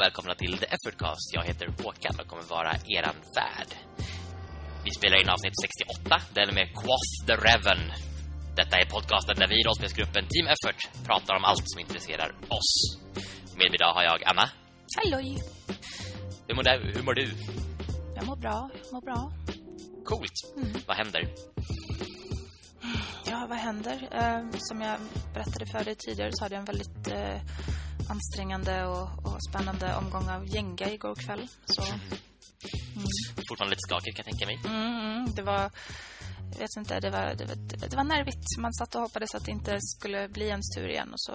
Och välkomna till The Effortcast. Jag heter Håkan och kommer vara eran värd. Vi spelar in avsnitt 68, den med Quoth the Reven. Detta är podcasten där vi i rollspelsgruppen Team Effort pratar om allt som intresserar oss. Med mig idag har jag Anna. Halloj! Hur mår, du? Hur mår du? Jag mår bra, jag mår bra. Coolt. Vad händer? Ja, vad händer? Eh, som jag berättade för dig tidigare så hade jag en väldigt eh, ansträngande och, och spännande omgång av Jenga igår kväll. Så, Fortfarande lite skakig kan jag tänka mig. mm, mm, det var... Jag vet inte, det var, det, var, det var nervigt. Man satt och hoppades att det inte skulle bli ens tur igen. Och så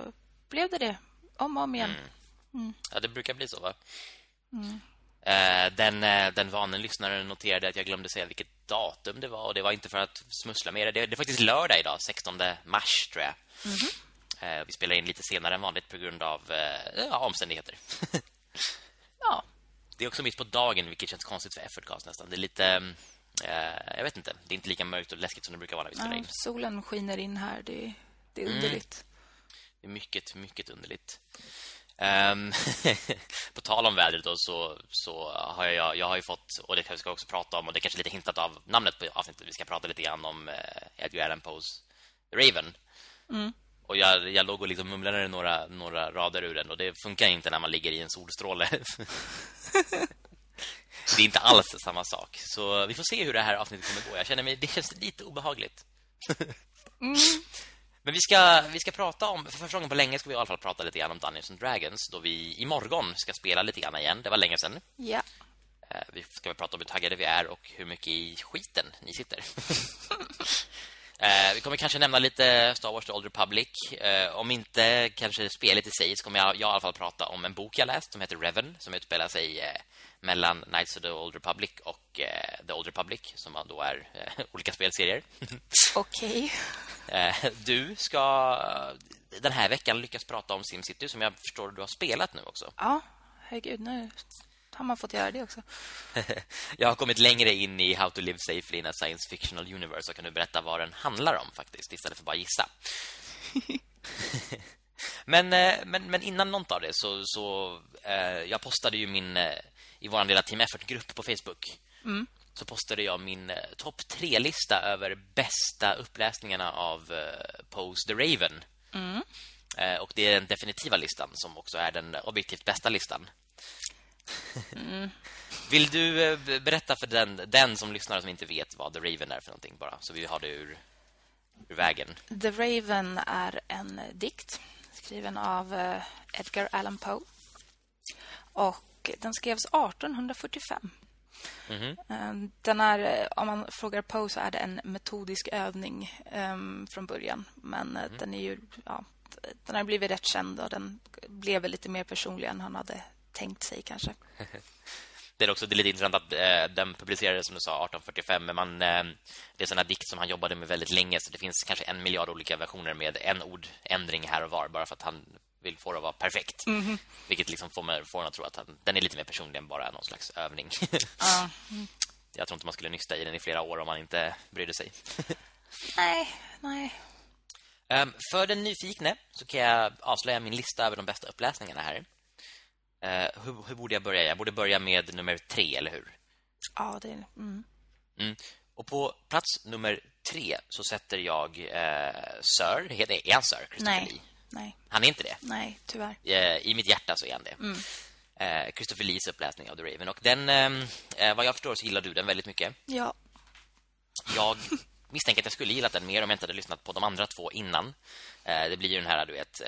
blev det det. Om och om igen. Ja, det brukar bli så va? Eh, den, eh, den vanen lyssnaren noterade att jag glömde säga vilket datum det var och det var inte för att smussla med det. Det, det är faktiskt lördag idag, 16 mars tror jag. Eh, vi spelar in lite senare än vanligt på grund av eh, ja, omständigheter. Ja, det är också mitt på dagen, vilket känns konstigt för Effortcast nästan. Det är lite... eh, jag vet inte, det är inte lika mörkt och läskigt som det brukar vara när vi spelar ja, in. solen skiner in här. Det, det är underligt. Det är mycket, mycket underligt. Ehm, på tal om vädret då, så, så har jag, jag har ju fått, och det kanske ska jag också prata om, och det är kanske lite hintat av namnet på avsnittet, vi ska prata lite grann om eh, Edgar Allan Poes Raven. Och jag, jag låg och liksom mumlade några, några rader ur den, och det funkar inte när man ligger i en solstråle. det är inte alls samma sak. Så vi får se hur det här avsnittet kommer gå. Jag känner mig, det känns lite obehagligt. Men vi ska, vi ska prata om, för första gången på länge ska vi i alla fall prata lite grann om Dungeons and Dragons Då vi imorgon ska spela lite grann igen, det var länge sedan. Ja. Eh, Vi ska väl prata om hur taggade vi är och hur mycket i skiten ni sitter. Eh, Vi kommer kanske nämna lite Star Wars The Old Republic. Eh, Om inte kanske spelet i sig så kommer jag, jag i alla fall prata om en bok jag läst som heter Reven Som utspelar sig mellan Knights of the Old Republic och eh, The Old Republic Som då är eh, olika spelserier Okej. Eh, Du ska den här veckan lyckas prata om SimCity som jag förstår du har spelat nu också. Ja, herregud. Nu har man fått göra det också. Jag har kommit längre in i How to live safely in a science fictional universe och kan nu berätta vad den handlar om faktiskt istället för bara gissa. men, eh, men, men innan något av det så, så eh, jag postade ju min eh, i vår lilla Team Effort-grupp på Facebook. Så postade jag min eh, topp tre-lista över bästa uppläsningarna av eh, Poe's The Raven. Eh, och det är den definitiva listan som också är den objektivt bästa listan. Vill du eh, berätta för den, den som lyssnar som inte vet vad The Raven är för någonting bara så vi har det ur, ur vägen. The Raven är en dikt skriven av eh, Edgar Allan Poe. Och den skrevs 1845. Eh, Den är, eh, om man frågar Poe så är det en metodisk övning eh, från början. Men eh, den är ju, ja, den har blivit rätt känd och den blev lite mer personlig än han hade tänkt sig kanske. Det är också det är lite intressant att eh, den publicerades som du sa 1845 men man eh, det är såna dikt som han jobbade med väldigt länge så det finns kanske en miljard olika versioner med en ordändring här och var bara för att han vill få det att vara perfekt. Vilket liksom får mig får att tro att han, den är lite mer personlig än bara någon slags övning. Ja. Jag tror inte man skulle nysta i den i flera år om man inte brydde sig. Nej, nej. Ehm, för den nyfikne så kan jag avslöja min lista över de bästa uppläsningarna här. Eh, hur, hur borde jag börja? Jag borde börja med nummer tre, eller hur? Ja, det är... Mm. Mm. Och på plats nummer tre så sätter jag eh, Sir. Heter, är han Sir? Christopher Nej, Lee? Nej, Han är inte det. nej, tyvärr. Eh, I mitt hjärta så är han det. Eh, Christopher Lees uppläsning av The Raven. Och den, eh, vad jag förstår så gillar du den väldigt mycket. Ja, Jag misstänker att jag skulle gillat den mer om jag inte hade lyssnat på de andra två innan. Eh, det blir ju den här, du vet,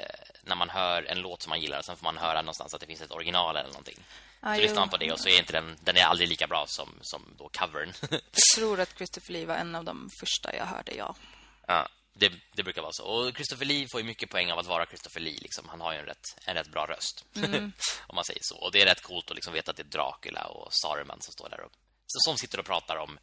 när man hör en låt som man gillar och sen får man höra någonstans att det finns ett original eller någonting. Så jo. lyssnar man på det och så är inte den, den är aldrig lika bra som, som då covern. jag tror att Christopher Lee var en av de första jag hörde, ja. ja, det, det brukar vara så. Och Christopher Lee får ju mycket poäng av att vara Christopher Lee. Liksom. Han har ju en rätt, en rätt bra röst, om man säger så. Och det är rätt coolt att liksom veta att det är Dracula och Saruman som står där och som sitter och pratar om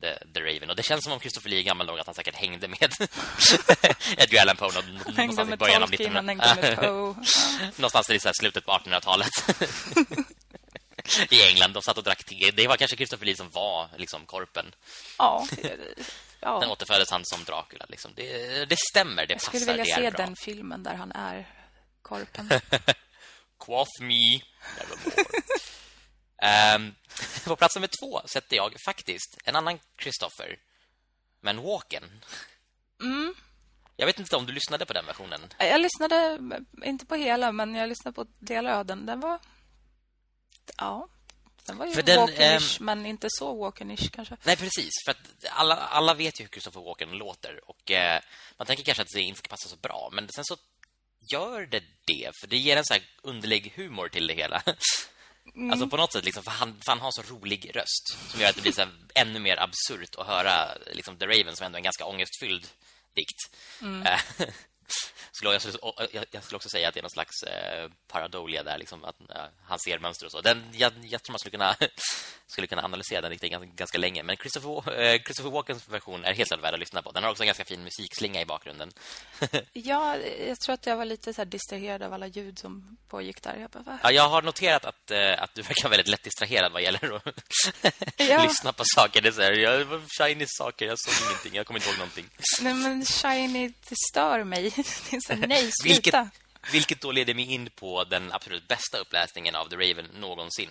The, The Raven. Och det känns som om Christopher Lee är gammal nog att han säkert hängde med Edgar Allan Poe nå- Hängde någonstans i början av Tolkien, han 1900 hängde med Poe. Ja. Någonstans i slutet på 1800-talet. I England, de satt och drack te. Det var kanske Christopher Lee som var liksom korpen. Ja, det- Sen ja. återföddes han som Dracula. Liksom. Det, det stämmer, det Jag skulle passar, vilja det är se bra. den filmen där han är korpen. Quoth me. Um, på plats nummer två sätter jag faktiskt en annan Christopher. Men Walken. Mm. Jag vet inte om du lyssnade på den versionen. Jag lyssnade inte på hela, men jag lyssnade på delar av den. Den var... Ja, den var ju walkenish, ähm... men inte så walkenish kanske. Nej, precis. För att alla, alla vet ju hur Christopher Walken låter. Och eh, man tänker kanske att det inte ska passa så bra. Men sen så gör det det. För det ger en så här underlig humor till det hela. Mm. Alltså på något sätt liksom, för han, för han har så rolig röst som gör att det blir så ännu mer absurt att höra liksom The Raven som ändå är en ganska ångestfylld dikt. Mm. Eh, skulle jag, jag, jag, skulle också säga att det är någon slags eh, paradolia där liksom att eh, han ser mönster och så. Den jag, jag tror man skulle kunna skulle kunna analysera den riktigt ganska, ganska länge, men Christopher eh, Christopher Walkens version är helt klart värd att lyssna på. Den har också en ganska fin musikslinga i bakgrunden. ja, jag tror att jag var lite så distraherad av alla ljud som pågick där. Jag bara, ja, jag har noterat att eh, att du verkar väldigt lätt distraherad vad gäller att ja. lyssna på saker. Det är så här, jag shiny saker, jag såg ingenting, jag kommer inte ihåg någonting. Nej, men shiny det stör mig. Det är så, nej, sluta. Vilket, vilket då leder mig in på den absolut bästa uppläsningen av The Raven någonsin.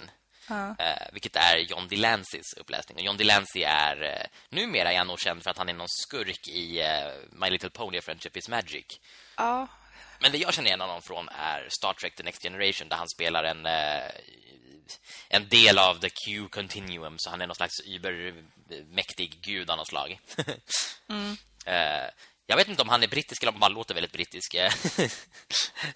Uh. Eh, vilket är John DeLancys uppläsning. Och John DeLancey är eh, numera är han nog känd för att han är någon skurk i eh, My Little Pony Friendship is Magic. Ja. Men det jag känner igen honom från är Star Trek The Next Generation där han spelar en en del av The Q Continuum så han är någon slags übermäktig gud av något slag. mm. Eh, jag vet inte om han är brittisk eller om han låter väldigt brittisk eh,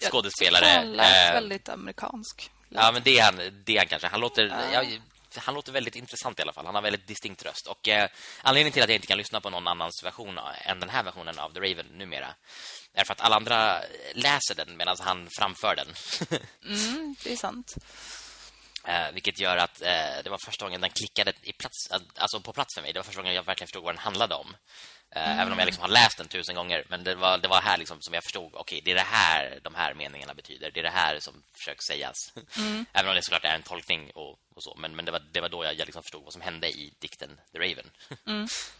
skådespelare. Han lät väldigt amerikansk. Ja, men det är han, det är han kanske. Han låter... Ja. Jag, han låter väldigt intressant i alla fall. Han har väldigt distinkt röst. Och eh, anledningen till att jag inte kan lyssna på någon annans version än den här versionen av The Raven numera är för att alla andra läser den medan han framför den. mm, det är sant. Eh, vilket gör att eh, det var första gången den klickade i plats, alltså på plats för mig. Det var första gången jag verkligen förstod vad den handlade om. Mm. Även om jag liksom har läst den tusen gånger Men det var, det var här liksom som jag förstod Okej, okay, det är det här de här meningarna betyder Det är det här som försöks sägas mm. Även om det såklart är en tolkning och, och så Men, men det, var, det var då jag, jag liksom förstod vad som hände i dikten The Raven mm.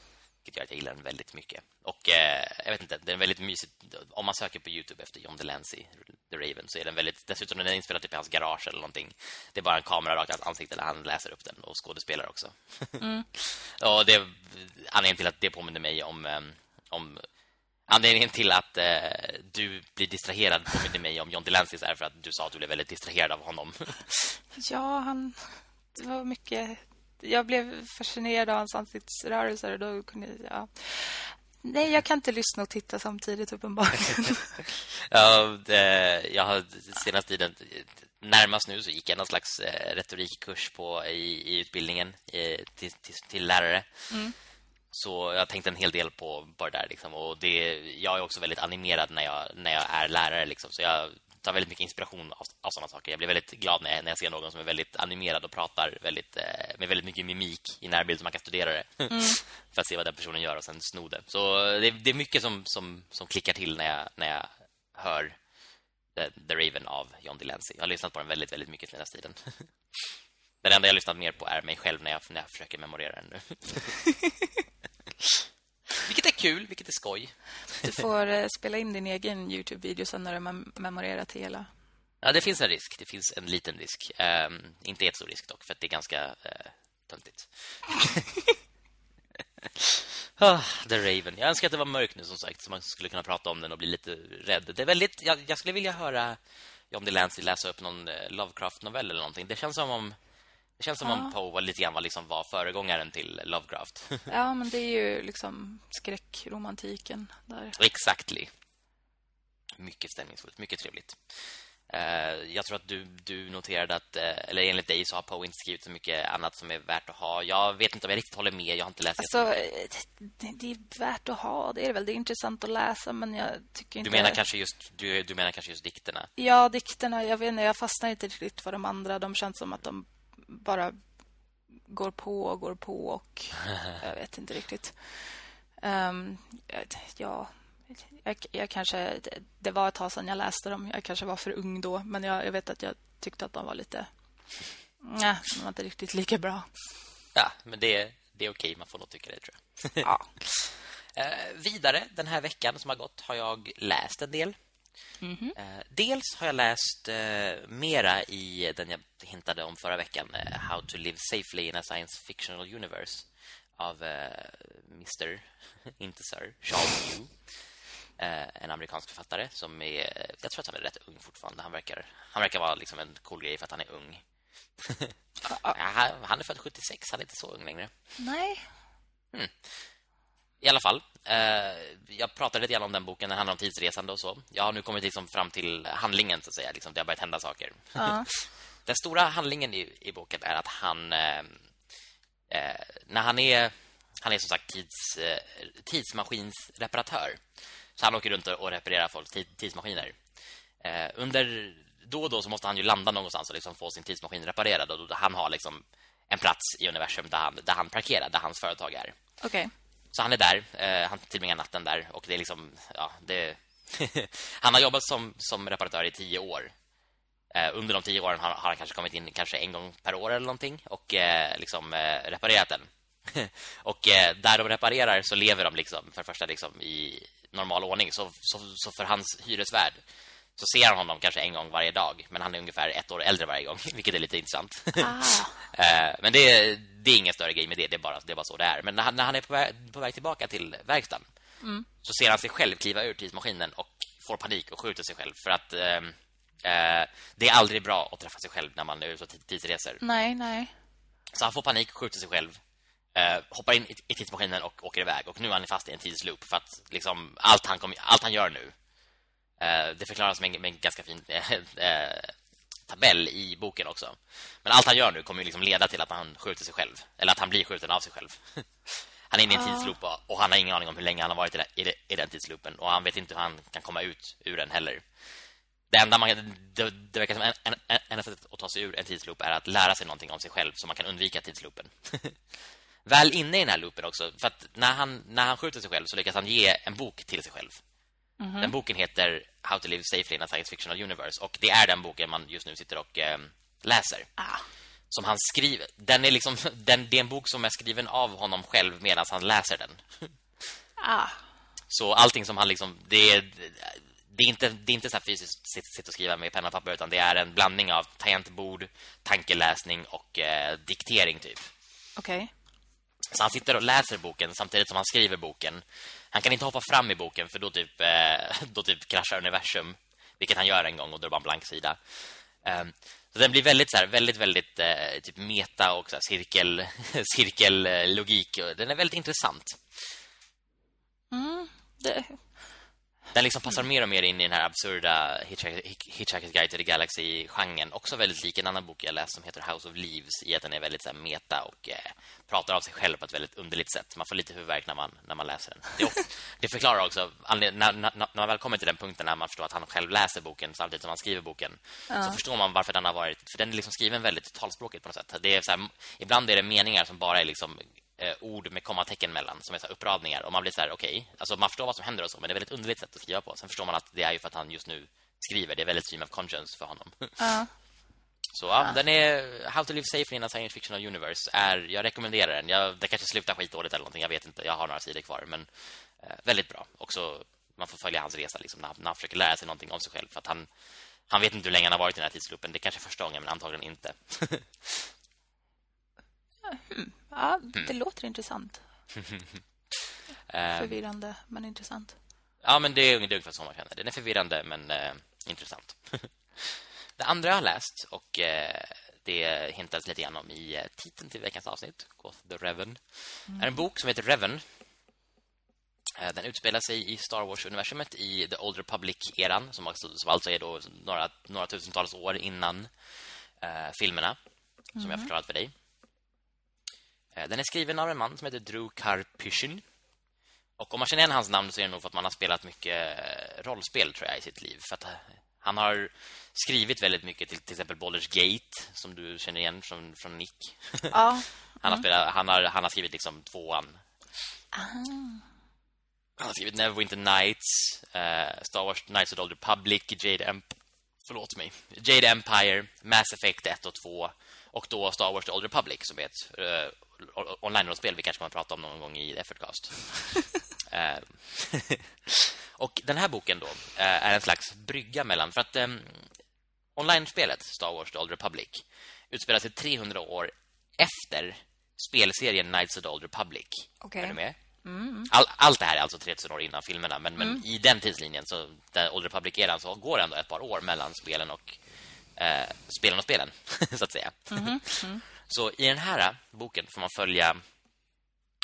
Vilket gör att jag gillar den väldigt mycket Och eh, jag vet inte, den är väldigt mysigt Om man söker på Youtube efter John Delancey The Raven så är den väldigt Dessutom den är inspelad typ i hans garage eller någonting Det är bara en kamera rakt i hans ansikte Där han läser upp den och skådespelar också mm. Och det anledningen till att det påminner mig om, eh, om Anledningen till att eh, du blir distraherad påminner mig om John Delancey är för att du sa att du blev väldigt distraherad av honom. ja, han det var mycket jag blev fascinerad av hans ansiktsrörelser och då kunde jag Nej, jag kan inte lyssna och titta samtidigt uppenbarligen. ja, det, jag har senaste tiden närmast nu så gick jag någon slags eh, retorikkurs på i, i utbildningen i, till, till, till, lärare. Mm. Så jag tänkte en hel del på bara där liksom och det jag är också väldigt animerad när jag när jag är lärare liksom så jag tar väldigt mycket inspiration av, av sådana saker. Jag blir väldigt glad när jag, när jag ser någon som är väldigt animerad och pratar väldigt, eh, med väldigt mycket mimik i närbild så man kan studera det. Mm. för att se vad den personen gör och sen sno det. Så det, det, är mycket som, som, som klickar till när jag, när jag hör The, The Raven av John Delancey. Jag har lyssnat på den väldigt, väldigt mycket senaste tiden. Den enda jag har lyssnat mer på är mig själv när jag, när jag försöker memorera den nu. Vilket är kul, vilket är skoj. Du får eh, spela in din egen Youtube-video sen när du mem memorerat hela. Ja, det finns en risk. Det finns en liten risk. Um, inte ett stor risk dock, för det är ganska uh, töntigt. ah, The Raven. Jag önskar att det var mörkt nu som sagt så man skulle kunna prata om den och bli lite rädd. Det är väldigt jag, jag skulle vilja höra John DeLancey läsa upp någon uh, Lovecraft-novell eller någonting. Det känns som om det känns som ja. om Poe var lite grann var, liksom var föregångaren till Lovecraft. ja, men det är ju liksom skräckromantiken där. Exactly. Mycket stämningsfullt, mycket trevligt. Uh, jag tror att du, du noterade att, uh, eller enligt dig så har Poe inte skrivit så mycket annat som är värt att ha. Jag vet inte om jag riktigt håller med, jag har inte läst alltså, det. Det är värt att ha, det är väl. Det är intressant att läsa, men jag tycker inte... Du menar kanske just, du, du menar kanske just dikterna? Ja, dikterna, jag vet inte, jag fastnar inte riktigt för de andra. De känns som att de bara går på och går på och jag vet inte riktigt. Um, ja, jag, jag, kanske det var ett tag sedan jag läste dem. Jag kanske var för ung då, men jag, jag vet att jag tyckte att de var lite nej, de var inte riktigt lika bra. Ja, men det, det är okej, man får nog tycka det tror jag. Ja. uh, vidare den här veckan som har gått har jag läst en del. Mhm. Eh, dels har jag läst eh, mera i den jag hintade om förra veckan, eh, How to live safely in a science fictional universe av eh, Mr. inte Sir, Charles Yu. Eh, en amerikansk författare som är jag tror att han är rätt ung fortfarande. Han verkar han verkar vara liksom en cool grej för att han är ung. Ja, han, han är född 76, han är inte så ung längre. Nej. I alla fall, eh, jag pratade lite grann om den boken, den handlar om tidsresande och så. Jag har nu kommit liksom fram till handlingen så att säga, liksom, det har börjat hända saker. Ja. Den stora handlingen i, i boken är att han eh, eh, när han är han är som sagt tids, eh, tidsmaskinsreparatör. Så han åker runt och reparerar folks tid, tidsmaskiner. Eh, under då och då så måste han ju landa någonstans och liksom få sin tidsmaskin reparerad och då, han har liksom en plats i universum där han, där han parkerar, där hans företag är. Okej. Så han är där, eh, han tillbringar natten där och det är liksom ja, det han har jobbat som som reparatör i tio år. Eh, under de tio åren har, har han kanske kommit in kanske en gång per år eller någonting och eh, liksom eh, reparerat den. och där de reparerar så lever de liksom för första liksom i normal ordning så, så, så för hans hyresvärd så ser han honom kanske en gång varje dag men han är ungefär ett år äldre varje gång vilket är lite intressant. Ah. Men det, det är ingen större grej med det, det är bara, det är bara så det är. Men när han, när han är på väg, på väg tillbaka till verkstaden så ser han sig själv kliva ur tidsmaskinen och får panik och skjuter sig själv för att eh, eh, det är aldrig bra att träffa sig själv när man är ute och tid- tidsreser. Nej, nej. Så han får panik, skjuter sig själv eh, Hoppar in i, tidsmaskinen och åker iväg. Och nu är han fast i en tidsloop För att liksom, allt, han kom, allt han gör nu eh, Det förklaras med en, med en ganska fin eh, tabell i boken också. Men allt han gör nu kommer ju liksom leda till att han skjuter sig själv Eller att han blir skjuten av sig själv. Han är inne i en tidsloop och, han har ingen aning om hur länge han har varit i, i den tidsloopen. Och han vet inte hur han kan komma ut ur den heller det enda man det, det verkar som en, en, en, sättet att ta sig ur en tidsloop är att lära sig någonting om sig själv så man kan undvika tidsloopen. Väl inne i den här loopen också för att när han när han skjuter sig själv så lyckas han ge en bok till sig själv. Den boken heter How to live safely in a science fictional universe och det är den boken man just nu sitter och eh, läser. Ah. Som han skriver. Den är liksom den det är en bok som är skriven av honom själv medan han läser den. Ah. Så allting som han liksom det är det är inte det är inte så här fysiskt sitta sitt och skriva med penna och papper utan det är en blandning av tangentbord, tankeläsning och eh, diktering typ. Okej. Så han sitter och läser boken samtidigt som han skriver boken. Han kan inte hoppa fram i boken för då typ eh, då typ kraschar universum, vilket han gör en gång och då är det bara en blank sida. Ehm, så den blir väldigt så här väldigt väldigt eh, typ meta och så här, cirkel cirkellogik den är väldigt intressant. Mm. Det, Den liksom passar mer och mer in i den här absurda Hitchhiker- Hitch- Hitchhiker's Guide to the Galaxy-genren. Också väldigt lik en annan bok jag läst som heter House of Leaves i att den är väldigt så här, meta och eh, pratar av sig själv på ett väldigt underligt sätt. Man får lite huvudvärk när man, när man läser den. Det, också, det förklarar också, när, när, när man väl kommer till den punkten när man förstår att han själv läser boken samtidigt som han skriver boken så förstår man varför den har varit... För den är liksom skriven väldigt talspråkigt på något sätt. Det är så här, ibland är det meningar som bara är liksom eh, ord med kommatecken mellan som är så här uppradningar och man blir så här okej, alltså man förstår vad som händer och så men det är väldigt underligt sätt att skriva på. Sen förstår man att det är ju för att han just nu skriver. Det är väldigt stream of conscience för honom. ja. Så ja, den är How to live safely in a science fictional universe är jag rekommenderar den. Jag det kanske slutar skitdåligt eller någonting, jag vet inte. Jag har några sidor kvar men eh, väldigt bra. Också man får följa hans resa liksom när, han- när han försöker lära sig någonting om sig själv för att han han vet inte hur länge han har varit i den här tidsloopen. Det kanske är första gången men antagligen inte. ja, det låter intressant. Eh, Förvirrande, men intressant. Ja, men det är ungefär så man känner. Den är förvirrande, men eh, intressant. det andra jag har läst, och eh, det hintas lite grann om i eh, titeln till veckans avsnitt, Goth the Reven, är en bok som heter Reven. Eh, den utspelar sig i Star Wars-universumet i The Old Republic-eran, som, alltså, som är då några, några tusentals år innan eh, filmerna, som jag förklarat för dig. Eh, Den är skriven av en man som heter Drew Karpyshyn. Och om man känner igen hans namn så är det nog för att man har spelat mycket eh, rollspel tror jag i sitt liv. För att eh, han har skrivit väldigt mycket till till exempel Baldur's Gate som du känner igen från, från Nick. Ja. han, har spelat, han, har, han har skrivit liksom tvåan. Han har skrivit Neverwinter Nights, eh, Star Wars Knights of the Old Republic, Jade Emp förlåt mig. Jade Empire, Mass Effect 1 och 2 och då Star Wars The Old Republic som är ett uh, online-rollspel vi kanske kan prata om någon gång i Effortcast. uh, och den här boken då uh, är en slags brygga mellan för att um, online-spelet Star Wars The Old Republic utspelar sig 300 år efter spelserien Knights of the Old Republic. Okay. Är du med? Mm. All, allt det här är alltså 3000 år innan filmerna Men, men mm. i den tidslinjen så där Old Republic-eran så går det ändå ett par år mellan spelen och eh, spelen och spelen så att säga. Mm. Mm. Så i den här boken får man följa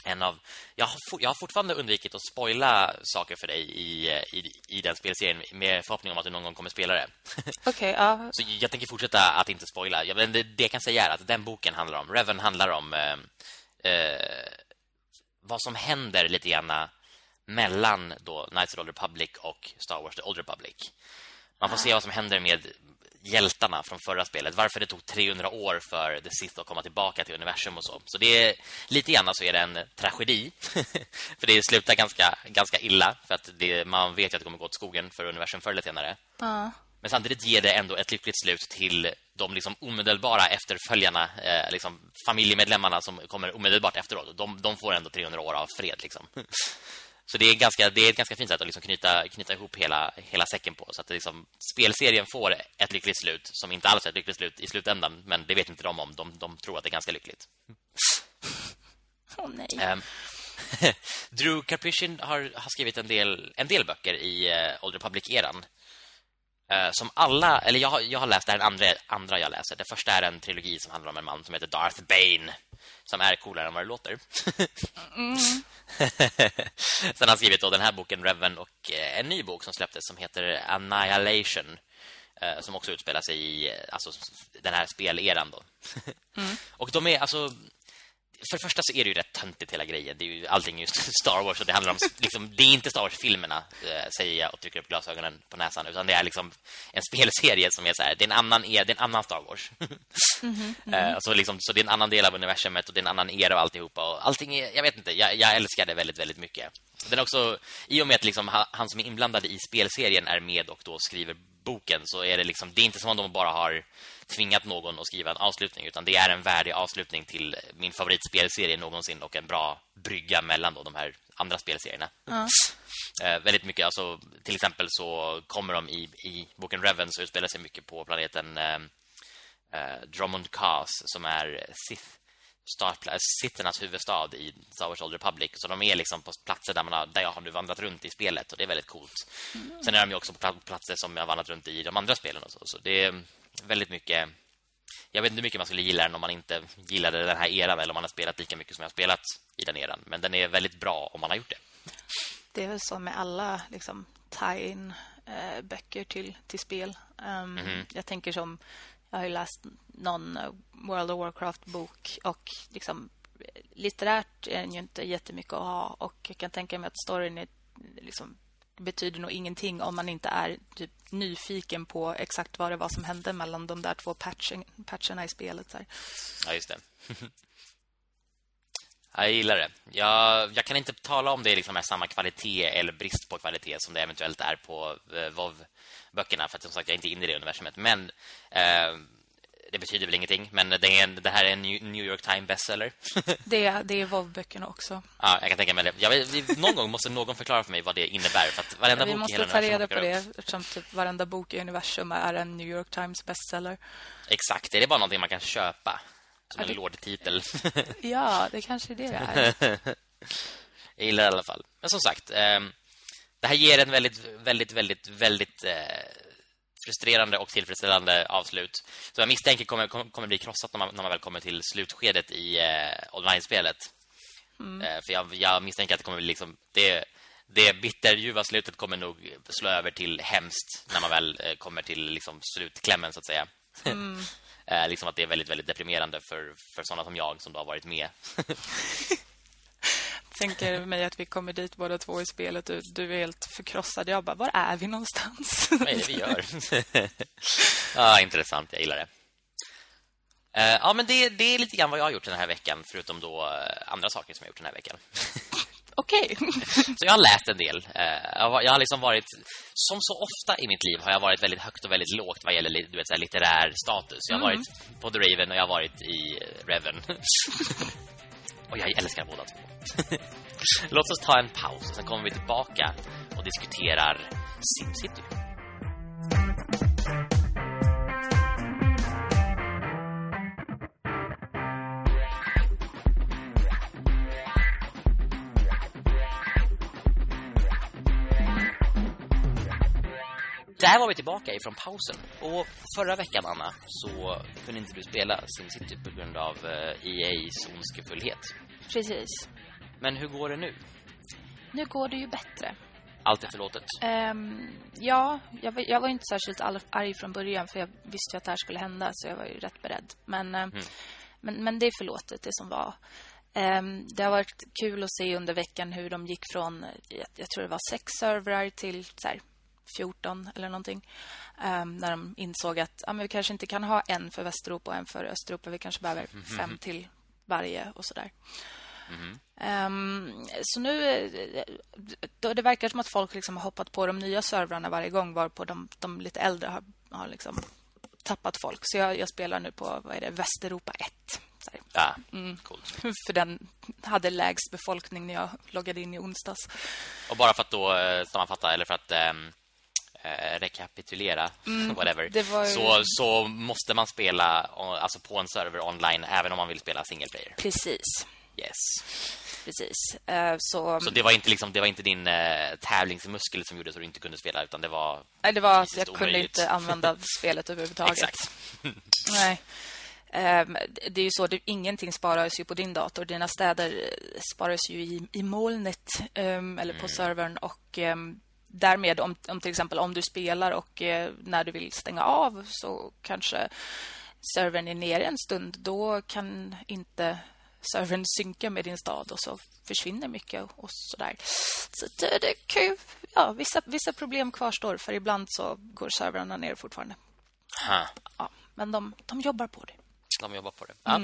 en av jag har, jag har fortfarande undvikit att spoila saker för dig i, i, i den spelserien med förhoppning om att du någon gång kommer spela det. Okej, okay, ja. Så jag tänker fortsätta att inte spoila. Ja, men det, det jag kan säga är att den boken handlar om Reven handlar om eh, eh, vad som händer lite grann mellan då Knights of the Old Republic och Star Wars The Old Republic. Man får se vad som händer med hjältarna från förra spelet. Varför det tog 300 år för The Sith att komma tillbaka till universum och så. Så det är lite grann så är det en tragedi. för det slutar ganska ganska illa för att det, man vet ju att det kommer gå åt skogen för universum förr eller senare. Uh. Men samtidigt ger det ändå ett lyckligt slut till de liksom omedelbara efterföljarna, eh, liksom familjemedlemmarna som kommer omedelbart efteråt. De, de får ändå 300 år av fred liksom. Så det är ganska det är ett ganska fint sätt att liksom knyta knyta ihop hela hela säcken på så att liksom spelserien får ett lyckligt slut som inte alls är ett lyckligt slut i slutändan, men det vet inte de om. De, de tror att det är ganska lyckligt. Åh oh, nej. Um, Drew Karpyshyn har, har skrivit en del en del böcker i uh, Old Republic-eran. Uh, som alla, eller jag har, jag har läst den andra, andra jag läser. Det första är en trilogi som handlar om en man som heter Darth Bane som är coolare än vad det låter. mm. Sen har han skrivit då den här boken Reven och uh, en ny bok som släpptes som heter Annihilation som också utspelar sig i alltså den här speleran då. mm. Och de är alltså för det första så är det ju rätt töntigt hela grejen. Det är ju allting just Star Wars och det handlar om liksom, det är inte Star Wars filmerna eh, säger jag och trycker upp glasögonen på näsan utan det är liksom en spelserie som är så här, det är en annan är det är en annan Star Wars. mm -hmm, mm -hmm. så liksom så det är en annan del av universumet och det är en annan era och alltihopa och allting är, jag vet inte, jag, jag älskar det väldigt väldigt mycket. Den också i och med att liksom han som är inblandad i spelserien är med och då skriver boken så är det liksom det är inte som om de bara har tvingat någon att skriva en avslutning utan det är en värdig avslutning till min favoritspelserie någonsin och en bra brygga mellan då de här andra spelserierna. Mm. Eh, väldigt mycket alltså till exempel så kommer de i, i boken Reven så utspelar sig mycket på planeten eh, eh Drummond Cast som är Sith Sitternas huvudstad i Star Wars Old Republic så de är liksom på platser där man har, där jag har nu vandrat runt i spelet och det är väldigt coolt. Mm. Sen är de ju också på platser som jag har vandrat runt i de andra spelen och så så det väldigt mycket jag vet inte hur mycket man skulle gilla den om man inte gillade den här eran eller om man har spelat lika mycket som jag har spelat i den eran, men den är väldigt bra om man har gjort det. Det är väl så med alla liksom tie-in eh, böcker till till spel. Um, mm -hmm. jag tänker som jag har ju läst någon World of Warcraft bok och liksom litterärt är den ju inte jättemycket att ha och jag kan tänka mig att storyn är liksom betyder nog ingenting om man inte är typ nyfiken på exakt vad det var som hände mellan de där två patchen, patcherna i spelet. Så Ja, just det. jag gillar det. Jag, jag kan inte tala om det liksom är samma kvalitet eller brist på kvalitet som det eventuellt är på eh, WoW-böckerna för att som sagt jag är inte inne i det universumet. Men eh, det betyder väl ingenting, men det, är det här är en New York Times bestseller. det, det är WoW-böckerna också. Ja, jag kan tänka mig det. Jag vet, någon gång måste någon förklara för mig vad det innebär. För att varenda ja, vi bok måste ta reda på det, eftersom typ varenda bok i universum är en New York Times bestseller. Exakt, det är bara någonting man kan köpa. Som ja, en det... lådtitel. ja, det kanske är det det är. jag gillar det i alla fall. Men som sagt, eh, det här ger en väldigt, väldigt, väldigt, väldigt... Eh, frustrerande och tillfredsställande avslut. Så jag misstänker kommer kommer bli krossat när man, när man väl kommer till slutskedet i eh, online-spelet. Mm. Eh, för jag, jag, misstänker att det kommer bli liksom det det bitterljuva slutet kommer nog slå över till hemskt när man väl eh, kommer till liksom slutklämmen så att säga. Mm. eh, liksom att det är väldigt väldigt deprimerande för för såna som jag som då har varit med. tänker mig att vi kommer dit båda två i spelet och du är helt förkrossad. Jag bara, var är vi någonstans? Vad är det vi gör? ja, intressant, jag gillar det. Uh, ja, men det, det är lite grann vad jag har gjort den här veckan Förutom då uh, andra saker som jag har gjort den här veckan Okej. Så jag har läst en del. Eh, Jag har, liksom varit som så ofta i mitt liv har jag varit väldigt högt och väldigt lågt vad gäller du vet så litterär status. Jag har varit på The Raven och jag har varit i Reven och jag älskar båda två. Låt oss ta en paus och sen kommer vi tillbaka och diskuterar SimCity. Där var vi tillbaka ifrån pausen. Och förra veckan, Anna, så kunde inte du spela SimCity på grund av eh, EAs ondskefullhet. Precis. Men hur går det nu? Nu går det ju bättre. Allt är förlåtet. Ehm, ja, jag, var- jag var inte särskilt arg från början för jag visste ju att det här skulle hända så jag var ju rätt beredd. Men, eh, men, men det är förlåtet, det som var. Ehm, det har varit kul att se under veckan hur de gick från, jag, jag tror det var sex servrar till så här, 14 eller någonting. Ehm, när de insåg att ja, men vi kanske inte kan ha en för Västeuropa och en för Östeuropa. Vi kanske behöver fem till varje och sådär. Ehm, så nu då det verkar som att folk liksom har hoppat på de nya servrarna varje gång varpå de, de lite äldre har, har liksom tappat folk. Så jag, jag spelar nu på vad är det, Västeuropa 1. Så här. Ja, coolt. För den hade lägst befolkning när jag loggade in i onsdags. Och bara för att då eh, sammanfatta, eller för att ehm, eh, rekapitulera, whatever, Mm, var ju- så, så måste man spela alltså på en server online även om man vill spela single player. Precis, Yes. precis. Eh, så Så det var inte liksom det var inte din eh, tävlingsmuskel som gjorde så du inte kunde spela utan det var nej, det var att jag kunde omöjligt. inte använda spelet överhuvudtaget. Exakt. Nej. Ehm, det är ju så, det, ingenting sparas ju på din dator. Dina städer sparas ju i, i molnet ehm, eller på servern. Och ehm, därmed, om, om till exempel om du spelar och eh, när du vill stänga av så kanske servern är nere en stund. Då kan inte servern synka med din stad och så försvinner mycket och sådär. Så det, det kan ju, ja, vissa, vissa problem kvarstår för ibland så går servrarna ner fortfarande. Ha, Ja, men de, de jobbar på det. de jobbar på det. Ja.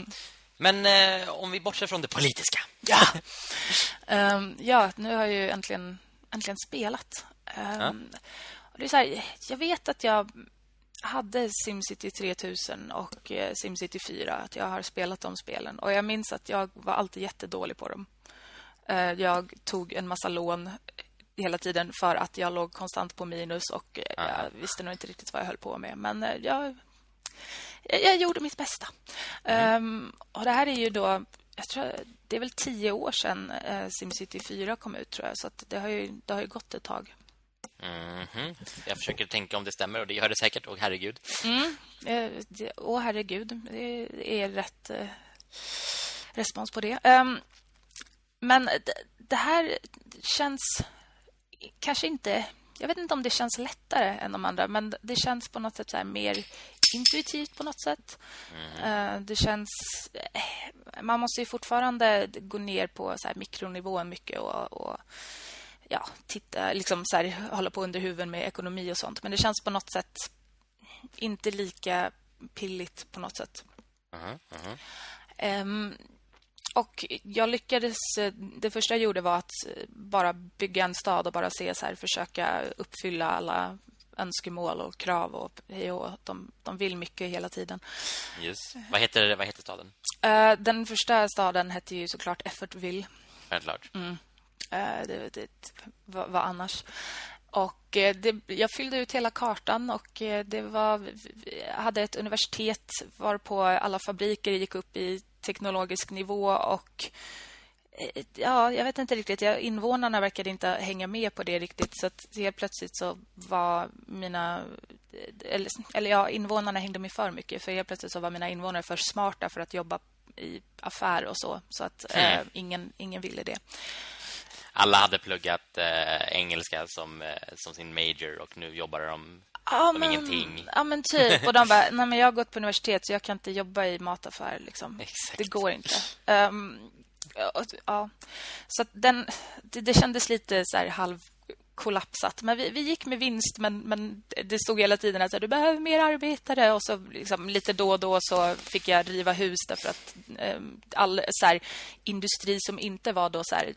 Men eh, om vi bortser från det politiska. Ja. Ehm, ja, nu har jag ju äntligen, äntligen spelat. Ehm, och det är så här, jag vet att jag hade Simcity 3000 och eh, Simcity 4. Att jag har spelat de spelen. Och jag minns att jag var alltid jättedålig på dem. Eh, jag tog en massa lån hela tiden för att jag låg konstant på minus och eh, jag visste nog inte riktigt vad jag höll på med. Men eh, jag, jag, gjorde mitt bästa. Ehm, och det här är ju då, jag tror det är väl tio år sedan eh, Simcity 4 kom ut tror jag. Så det, har ju, det har ju gått ett tag. Mhm. Jag försöker tänka om det stämmer och det gör det säkert. Och herregud. Eh, det- Åh, herregud. Det är rätt eh, respons på det. Ehm, men det, här känns kanske inte... Jag vet inte om det känns lättare än de andra, men det känns på något sätt så mer intuitivt på något sätt. Eh, det känns... eh, Man måste ju fortfarande gå ner på så mikronivån mycket och, och ja, titta, liksom så här, hålla på under huven med ekonomi och sånt. Men det känns på något sätt inte lika pilligt på något sätt. Mhm, mhm. Ehm, och jag lyckades... eh, Det första jag gjorde var att eh, bara bygga en stad och bara se så här, försöka uppfylla alla önskemål och krav och hej och de, de vill mycket hela tiden. Yes. Vad, heter, vad heter staden? Eh, den första staden hette ju såklart Effortville. Självklart. Eh, det, det, vad, vad annars? Och eh, det, jag fyllde ut hela kartan och eh, det var, hade ett universitet varpå alla fabriker gick upp i teknologisk nivå och eh, ja, jag vet inte riktigt. Jag, invånarna verkade inte hänga med på det riktigt så att helt plötsligt så var mina eller, eller ja, invånarna hängde med för mycket för helt plötsligt så var mina invånare för smarta för att jobba i affär och så så att eh, ingen ingen ville det. Alla hade pluggat eh, engelska som, eh, som sin major och nu jobbar de Ja, om ingenting. Ja, men typ. Och de bara, nej men jag har gått på universitet så jag kan inte jobba i mataffär liksom. Exakt. Det går inte. Ehm, ja, ja. Så den, det, det kändes lite så här halv kollapsat. Men vi, vi gick med vinst, men, men det stod hela tiden att du behöver mer arbetare. Och så liksom, lite då och då så fick jag riva hus därför att ehm, all så här, industri som inte var då så här,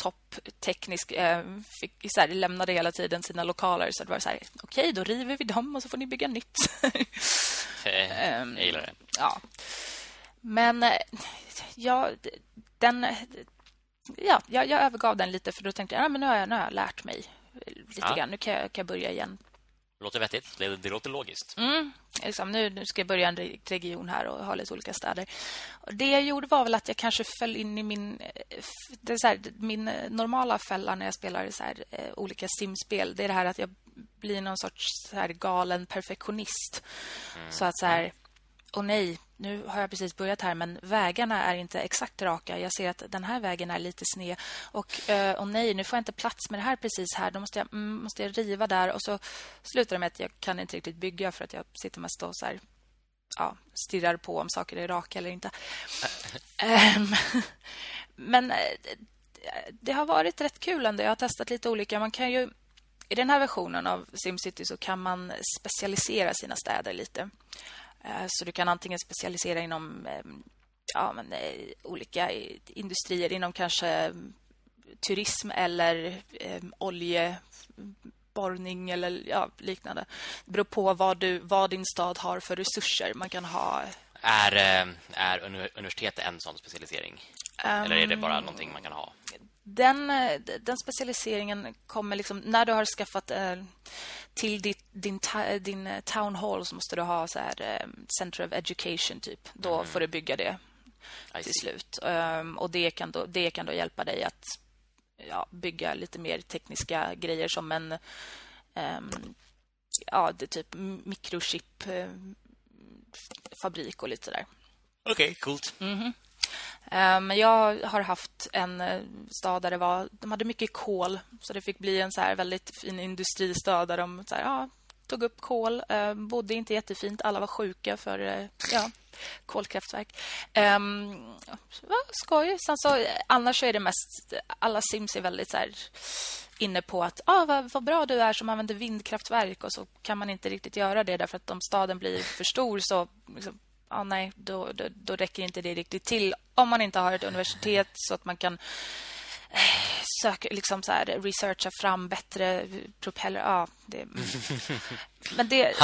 toppteknisk eh, fick, så här, lämnade hela tiden sina lokaler så det var så här okej okay, då river vi dem och så får ni bygga nytt. jag gillar det. Ja. Men eh, ja, den ja, jag, jag övergav den lite för då tänkte jag ja, men nu har jag nu har jag lärt mig lite ja. grann. Nu kan jag, kan jag börja igen. Det låter vettigt. Det, det låter logiskt. Mm, liksom, nu, nu ska jag börja en region här och ha lite olika städer. Det jag gjorde var väl att jag kanske föll in i min det är här, min normala fälla när jag spelar så här, eh, olika simspel. Det är det här att jag blir någon sorts så här, galen perfektionist. Mm. Så att så här, och nej, nu har jag precis börjat här men vägarna är inte exakt raka. Jag ser att den här vägen är lite sned och eh, och nej, nu får jag inte plats med det här precis här. Då måste jag mm, måste jag riva där och så slutar det med att jag kan inte riktigt bygga för att jag sitter mest och så här ja, stirrar på om saker är raka eller inte. Ehm, men eh, det har varit rätt kul ändå. Jag har testat lite olika. Man kan ju i den här versionen av SimCity så kan man specialisera sina städer lite. Eh, så du kan antingen specialisera inom eh, ja, men, eh, olika industrier inom kanske mm, turism eller eh, oljeborrning eller ja, liknande. Det beror på vad, du, vad din stad har för resurser. Man kan ha... Är, är universitetet en sån specialisering? Eller är det bara någonting man kan ha? Den, den specialiseringen kommer liksom... När du har skaffat... Eh, till ditt, din, din eh, town hall så måste du ha så här center of education typ. Då mm. får du bygga det till slut. Um, och det kan då det kan då hjälpa dig att ja, bygga lite mer tekniska grejer som en um, ja, det typ mikrochip fabrik och lite där. Okej, okay, coolt. Mm -hmm. Eh, men jag har haft en eh, stad där det var, de hade mycket kol. Så det fick bli en så här väldigt fin industristad där de så här, ja, tog upp kol. Eh, bodde inte jättefint. Alla var sjuka för ja, kolkraftverk. Um, skoj. Sen så, annars är det mest... Alla Sims är väldigt så här, inne på att ah, vad, vad, bra du är som använder vindkraftverk och så kan man inte riktigt göra det därför att om staden blir för stor så liksom, ah, nej, då, då, då, räcker inte det riktigt till om man inte har ett universitet så att man kan eh, söka, liksom så här, researcha fram bättre propeller. Ja, det, men det,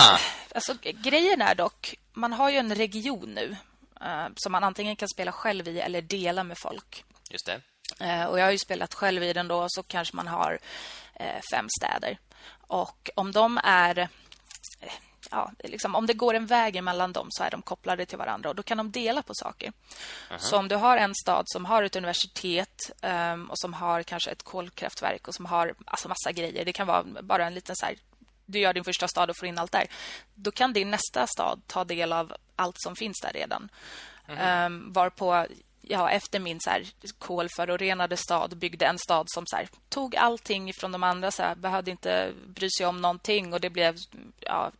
alltså, grejen är dock, man har ju en region nu uh, som man antingen kan spela själv i eller dela med folk. Just det. Uh, och jag har ju spelat själv i den då, så kanske man har uh, fem städer. Och om de är ja, liksom, om det går en väg mellan dem så är de kopplade till varandra och då kan de dela på saker. -huh. Så om du har en stad som har ett universitet um, och som har kanske ett kolkraftverk och som har alltså massa grejer. Det kan vara bara en liten så här, du gör din första stad och får in allt där. Då kan din nästa stad ta del av allt som finns där redan. -huh. um, varpå ja, efter min så här, kolförorenade stad byggde en stad som så här, tog allting från de andra. Så här, behövde inte bry sig om någonting. Och det blev ja,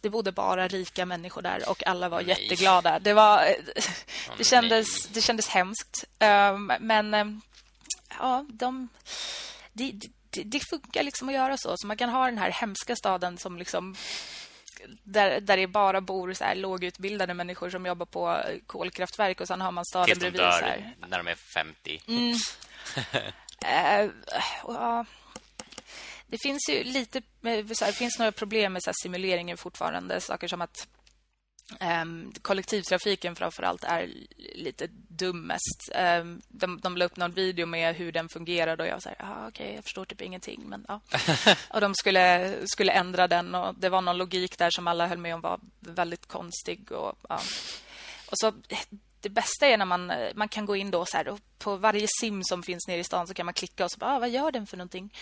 det bodde bara rika människor där och alla var nej. jätteglada. Det var det kändes det kändes hemskt. Um, men um, ja, de det, det, det funkar liksom att göra så så man kan ha den här hemska staden som liksom där, där det bara bor så här lågutbildade människor som jobbar på kolkraftverk och sen har man staden Tills bredvid. Tills de dör när de är 50. Mm. uh, uh, det finns ju lite så här, finns några problem med så här, simuleringen fortfarande. Saker som att um, kollektivtrafiken framförallt är lite dummest. Um, de, de la upp någon video med hur den fungerade och jag sa, ah, okej, okay, jag förstår typ ingenting. Men, ja. och de skulle, skulle ändra den och det var någon logik där som alla höll med om var väldigt konstig. Och, ja. och så det bästa är när man, man kan gå in då så här, på varje sim som finns nere i stan så kan man klicka och så bara, ah, vad gör den för någonting?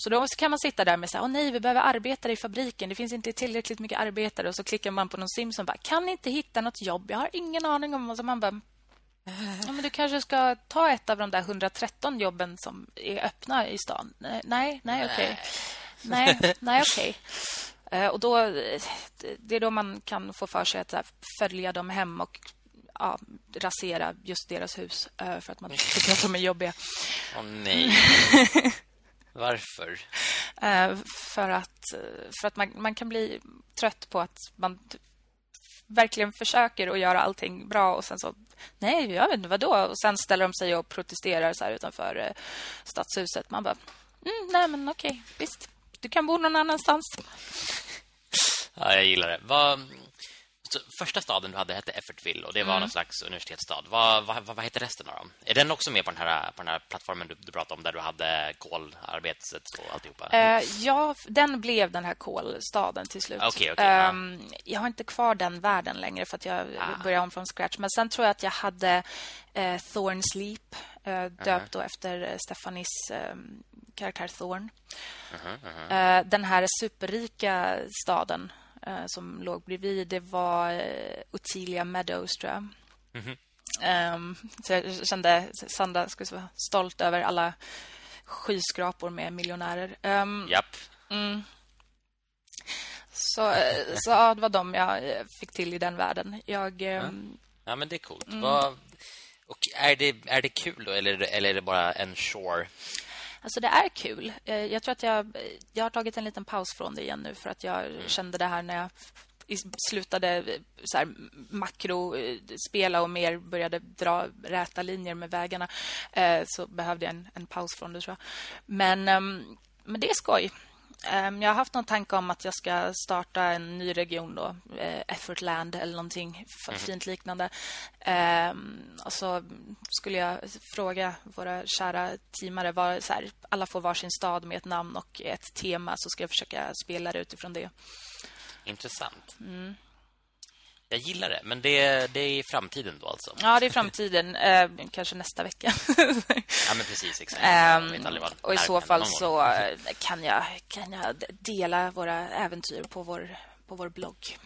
Så då kan man sitta där med så här, åh nej, vi behöver arbetare i fabriken. Det finns inte tillräckligt mycket arbetare. Och så klickar man på någon sim som bara, kan inte hitta något jobb. Jag har ingen aning om vad som man bara... Ja, men du kanske ska ta ett av de där 113 jobben som är öppna i stan. Nej, nej, okej. Okay. Nej, nej, okej. Okay. Eh, och då, det är då man kan få för sig att följa dem hem och ja, rasera just deras hus eh, för att man tycker att de är jobbiga. Åh oh, nej. Varför? Uh, för att, för att man, man kan bli trött på att man verkligen försöker att göra allting bra och sen så nej, jag vet inte vad då och sen ställer de sig och protesterar så utanför eh, stadshuset. Man bara mm, nej men okej, visst. Du kan bo någon annanstans. Ja, jag gillar det. Vad första staden du hade hette Effortville och det var mm. någon slags universitetsstad. Vad, vad, vad, heter resten av dem? Är den också med på den här, på den här plattformen du, du pratade om där du hade kolarbetet och alltihopa? Uh, ja, den blev den här kolstaden till slut. Okay, okay, um, ja. Jag har inte kvar den världen längre för att jag ah. började om från scratch. Men sen tror jag att jag hade uh, Thorn Sleep uh, döpt uh -huh. efter Stefanis um, karaktär Thorn. -huh, -huh. den här superrika staden eh, som låg bredvid det var eh, Ottilia Meadows tror jag. Mm -hmm. um, så jag kände Sandra skulle vara stolt över alla skyskrapor med miljonärer. Um, Japp. Mm. Så, så ja, det var de jag eh, fick till i den världen. Jag, ja. Um, ja men det är coolt. Mm. Vad, och är det, är det kul då, eller, eller är det bara en shore? Alltså det är kul. Eh, jag tror att jag, jag har tagit en liten paus från det igen nu för att jag mm. kände det här när jag slutade eh, så här, makro eh, spela och mer började dra räta linjer med vägarna så behövde jag en, en paus från det tror jag. Men, ehm, men det är skoj. Ehm, jag har haft någon tanke om att jag ska starta en ny region då, eh, Effortland eller någonting mm. fint liknande. Ehm, och så skulle jag fråga våra kära teamare vad så här, alla får varsin stad med ett namn och ett tema så ska jag försöka spela det utifrån det. Intressant. Mm. Jag gillar det, men det, det är i framtiden då alltså? Ja, det är framtiden. Eh, kanske nästa vecka. ja, men precis. Exakt. Um, och i så fall så eh, kan jag, kan jag dela våra äventyr på vår, på vår blogg.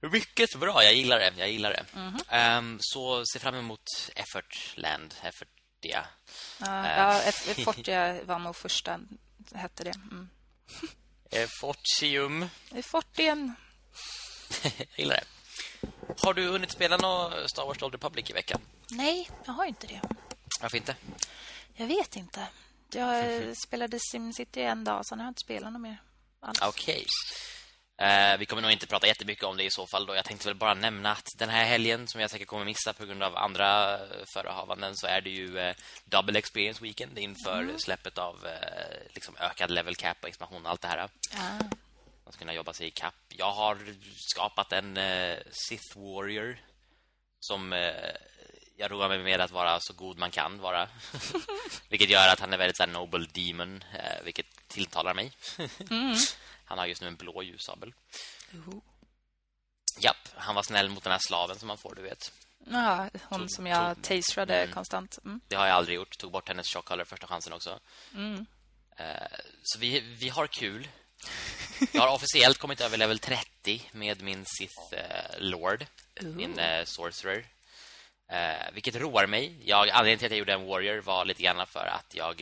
Mycket bra, jag gillar det. Jag gillar det. Mm -hmm. um, så se fram emot Effortland, Effortia. Ja, uh. ja Effortia var nog första, hette det. Mm. Effortium. Effortien. jag gillar det. Har du hunnit spela någon Star Wars Old Republic i veckan? Nej, jag har inte det. Varför inte? Jag vet inte. Jag spelade SimCity en dag, sen har jag inte spelat något mer. Okej. Okay. Eh, vi kommer nog inte prata jättemycket om det i så fall. Då. Jag tänkte väl bara nämna att den här helgen, som jag säkert kommer missa på grund av andra förehavanden, så är det ju eh, Double Experience Weekend inför mm. släppet av eh, liksom ökad level cap och expansion och allt det här. Ja. Ska kunna jobba sig i kapp. Jag har skapat en uh, Sith Warrior som uh, jag roar mig med att vara så god man kan vara. vilket gör att han är väldigt så här, noble demon, uh, vilket tilltalar mig. mm. Han har just nu en blå ljussabel. Uh. Japp, han var snäll mot den här slaven som man får, du vet. Ja, hon tog, som jag taserade mm. konstant. Mm. Det har jag aldrig gjort. Tog bort hennes chockcolor första chansen också. Mm. så vi, vi har kul. Jag har officiellt kommit över level 30 med min Sith uh, Lord, Ooh. min uh, Sorcerer. Uh, vilket roar mig. Jag, anledningen till att jag gjorde en Warrior var lite grann för att jag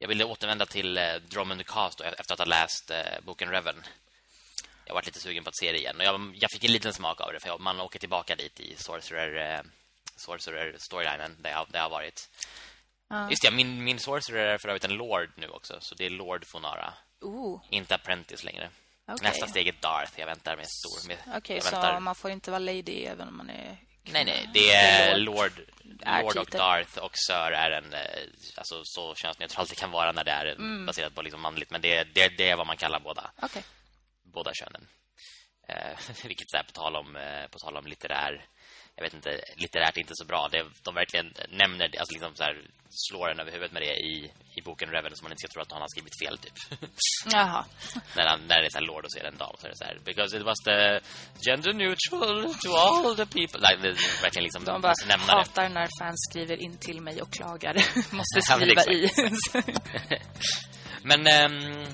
jag ville återvända till uh, Drummond Cast efter att ha läst boken Reven. Jag var lite sugen på att se det igen och jag, jag fick en liten smak av det för jag, man åker tillbaka dit i Sorcerer Sorcerer storylinen där jag, där jag har varit. Uh. Just det, min, min Sorcerer är för övrigt en Lord nu också så det är Lord Fonara. Ooh. Inte apprentice längre. Okay. Nästa steg är Darth. Jag väntar med stor... Okej, okay, så man får inte vara lady även om man är... Nej, nej. Det är Lord, Lord och Darth och Sir är en... Eh, alltså, så könsneutralt det kan vara när det är mm. baserat på liksom manligt. Men det, det, det är vad man kallar båda. Okay. Båda könen. Eh, vilket är på tal om, eh, på tal om litterär jag vet inte, litterärt inte så bra. Det, de verkligen nämner alltså liksom så här, slår en över huvudet med det i, i boken Reven så man inte ska tro att han har skrivit fel typ. Jaha. när, han, när det är så här lord och så är det en dam så är det så här because it was the gender neutral to all the people. Nej, det är verkligen liksom de bara hatar det. när fans skriver in till mig och klagar. Måste skriva i. men um,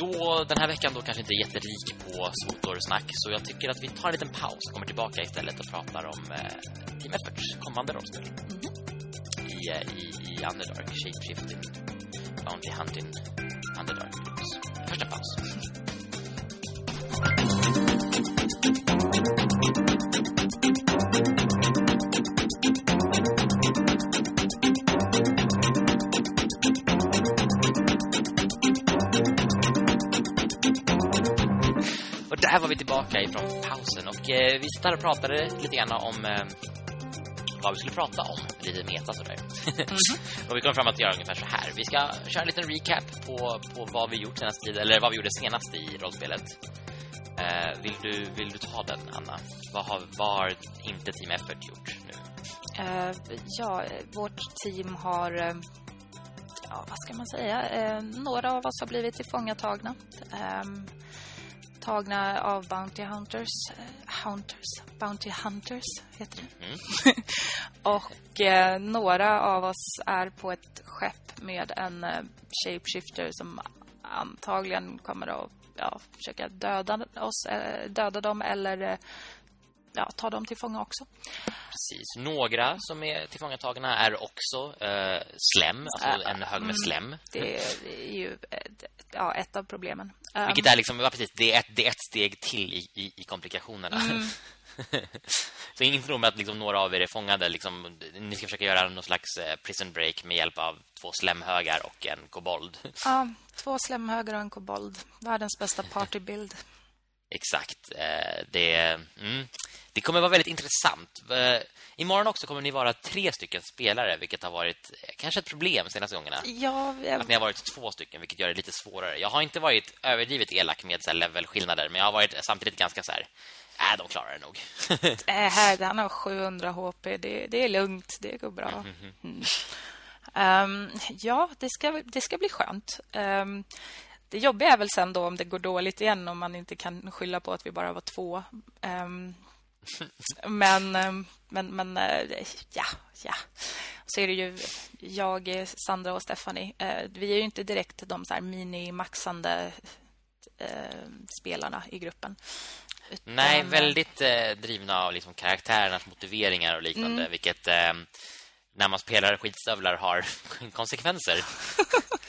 då, den här veckan då kanske inte är jätterik på motorsnack så jag tycker att vi tar en liten paus och kommer tillbaka istället och pratar om eh, Team Efforts kommande rollspel. Mm. I, eh, i, I Underdark, Shapeshifting, Bounty Hunting, Underdark. Första paus. Tillbaka ifrån pausen och eh, vi satt och pratade lite grann om eh, vad vi skulle prata om, lite meta sådär. Mm -hmm. och vi kom fram att göra ungefär så här. Vi ska köra en liten recap på, på vad vi gjort senast tid, eller vad vi gjorde senast i rollspelet. Eh, vill, du, vill du ta den, Anna? Vad har, vad har inte Team Effort gjort nu? Uh, ja, vårt team har... Uh, ja, vad ska man säga? Uh, några av oss har blivit tillfångatagna. Um, tagna av Bounty Hunters. Hunters. Bounty Hunters heter det. Mm. och några av oss är på ett skepp med en shapeshifter som antagligen kommer att ja, försöka döda oss, döda dem eller ja, ta dem till fånga också. Precis. Några som är tillfångatagna är också eh, slem, alltså en hög med mm, slem. Det är ju ja, ett av problemen. Vilket är liksom, ja, precis, det är, ett, det är ett steg till i, i, i komplikationerna. Mm. så inte nog med att liksom, några av er är fångade. Liksom, ni ska försöka göra någon slags eh, prison break med hjälp av två slemhögar och en kobold. Ja, två slemhögar och en kobold. Världens bästa partybild. Exakt. Eh, det, mm, det kommer vara väldigt intressant. Eh, imorgon också kommer ni vara tre stycken spelare, vilket har varit eh, kanske ett problem senaste gångerna. Ja, jag... Att ni har varit två stycken, vilket gör det lite svårare. Jag har inte varit överdrivet elak med så levelskillnader, men jag har varit samtidigt ganska så här... Äh, de klarar det nog. äh, här, han har 700 HP. Det, det är lugnt, det går bra. Mm -hmm. mm. Um, ja, det ska, det ska bli skönt. Um, det jobbiga är väl sen då om det går dåligt igen om man inte kan skylla på att vi bara var två. Um, men, men, men uh, ja, ja. Så är det ju jag, Sandra och Stephanie. Uh, vi är ju inte direkt de så här mini-maxande uh, spelarna i gruppen. Utan, Nej, väldigt drivna av liksom karaktärernas motiveringar och liknande, mm. vilket när man spelar skitstövlar har konsekvenser.